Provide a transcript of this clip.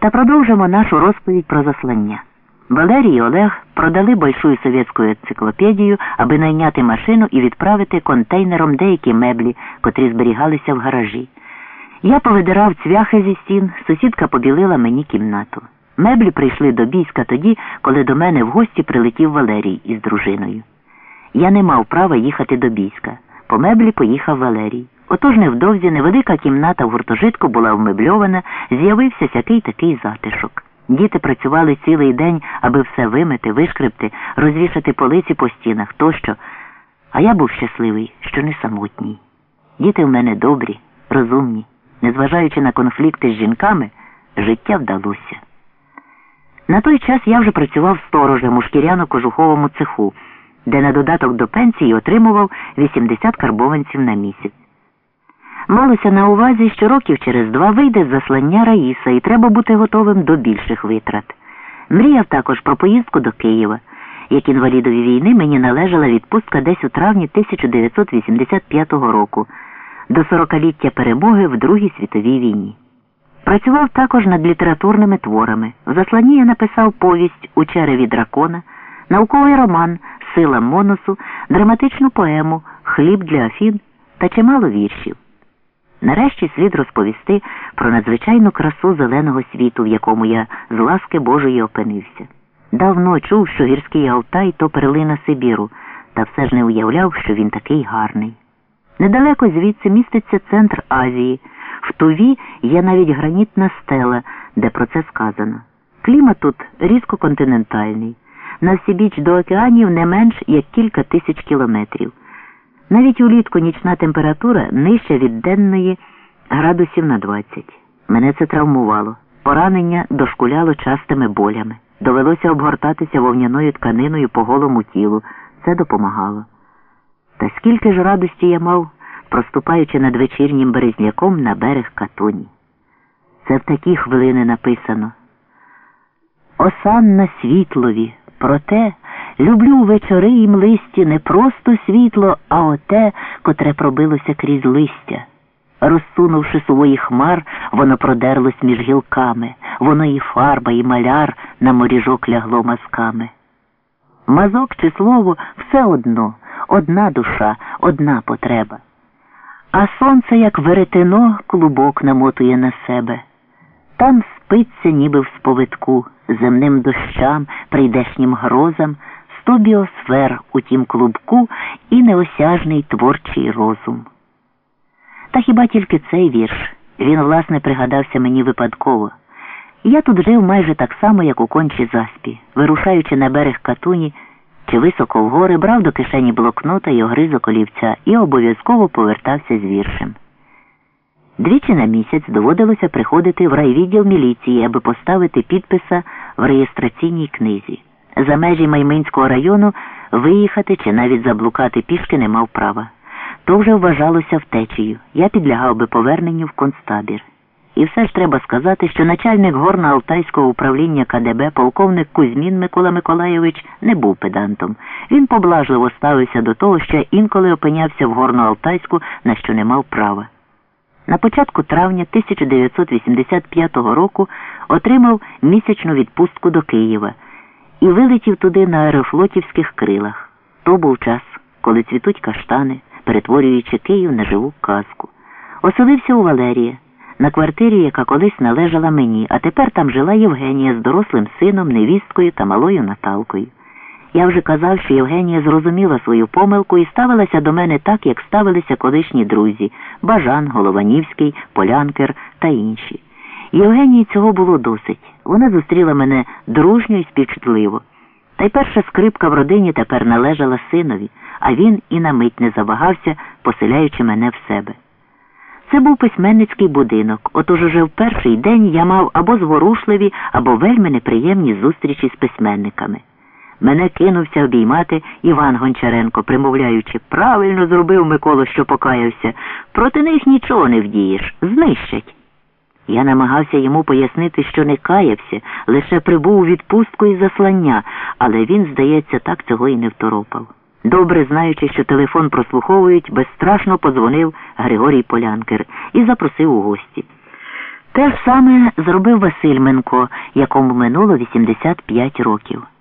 Та продовжимо нашу розповідь про заслання. Валерій і Олег продали большую совєтську енциклопедію, аби найняти машину і відправити контейнером деякі меблі, котрі зберігалися в гаражі. Я повидирав цвяхи зі стін, сусідка побілила мені кімнату. Меблі прийшли до Бійська тоді, коли до мене в гості прилетів Валерій із дружиною. Я не мав права їхати до Бійська. По меблі поїхав Валерій. Отож невдовзі невелика кімната в гуртожитку була вмебльована, з'явився сякий такий затишок. Діти працювали цілий день, аби все вимити, вишкребти, розвішати полиці по стінах тощо. А я був щасливий, що не самотній. Діти в мене добрі, розумні. Незважаючи на конфлікти з жінками, життя вдалося. На той час я вже працював сторожем у шкіряно-кожуховому цеху, де на додаток до пенсії отримував 80 карбованців на місяць. Малося на увазі, що років через два вийде з заслання Раїса і треба бути готовим до більших витрат. Мріяв також про поїздку до Києва. Як інвалідові війни мені належала відпустка десь у травні 1985 року до 40-ліття перемоги в Другій світовій війні. Працював також над літературними творами. В засланні я написав повість у череві дракона, науковий роман Сила Моносу, драматичну поему Хліб для Афін та чимало віршів. Нарешті слід розповісти про надзвичайну красу зеленого світу, в якому я з ласки Божої опинився. Давно чув, що гірський Алтай то перлина Сибіру, та все ж не уявляв, що він такий гарний. Недалеко звідси міститься центр Азії. В Туві є навіть гранітна стела, де про це сказано. Клімат тут різкоконтинентальний. На всібіч до океанів не менш як кілька тисяч кілометрів. Навіть улітку нічна температура нижча від денної градусів на 20. Мене це травмувало. Поранення дошкуляло частими болями. Довелося обгортатися вовняною тканиною по голому тілу. Це допомагало. Та скільки ж радості я мав, проступаючи над вечірнім березняком на берег Катуні. Це в такі хвилини написано. Осан на світлові, проте люблю вечори і млисті не просто світло, а оте, котре пробилося крізь листя. Розсунувши свої хмар, воно продерлось між гілками, воно і фарба, і маляр на моріжок лягло мазками. Мазок чи слово все одно, одна душа, одна потреба. А сонце, як веретено, клубок намотує на себе. Там спиться, ніби в сповитку, земним дощам, прийдешнім грозам, сто біосфер у тім клубку і неосяжний творчий розум. Та хіба тільки цей вірш? Він, власне, пригадався мені випадково. Я тут жив майже так само, як у кончі заспі, вирушаючи на берег катуні чи високо в гори, брав до кишені блокнота і огризок олівця і обов'язково повертався з віршем. Двічі на місяць доводилося приходити в райвідділ міліції, аби поставити підписа в реєстраційній книзі. За межі Майминського району виїхати чи навіть заблукати пішки не мав права. То вже вважалося втечею. Я підлягав би поверненню в концтабір. І все ж треба сказати, що начальник горно-алтайського управління КДБ, полковник Кузьмін Микола Миколайович, не був педантом. Він поблажливо ставився до того, що інколи опинявся в горно-алтайську, на що не мав права. На початку травня 1985 року отримав місячну відпустку до Києва і вилетів туди на аерофлотівських крилах. То був час, коли цвітуть каштани, перетворюючи Київ на живу казку. Оселився у Валерія на квартирі, яка колись належала мені, а тепер там жила Євгенія з дорослим сином, невісткою та малою Наталкою. Я вже казав, що Євгенія зрозуміла свою помилку і ставилася до мене так, як ставилися колишні друзі Бажан, Голованівський, Полянкер та інші. Євгенії цього було досить. Вона зустріла мене дружньо і співчутливо. Та й перша скрипка в родині тепер належала синові, а він і на мить не завагався, поселяючи мене в себе. Це був письменницький будинок, отож уже в перший день я мав або зворушливі, або вельми неприємні зустрічі з письменниками. Мене кинувся обіймати Іван Гончаренко, примовляючи, правильно зробив Микола, що покаявся. Проти них нічого не вдієш, знищать. Я намагався йому пояснити, що не каявся, лише прибув у відпустку і заслання, але він, здається, так цього і не второпав. Добре знаючи, що телефон прослуховують, безстрашно подзвонив Григорій Полянкер і запросив у гості. Те ж саме зробив Васильменко, якому минуло 85 років.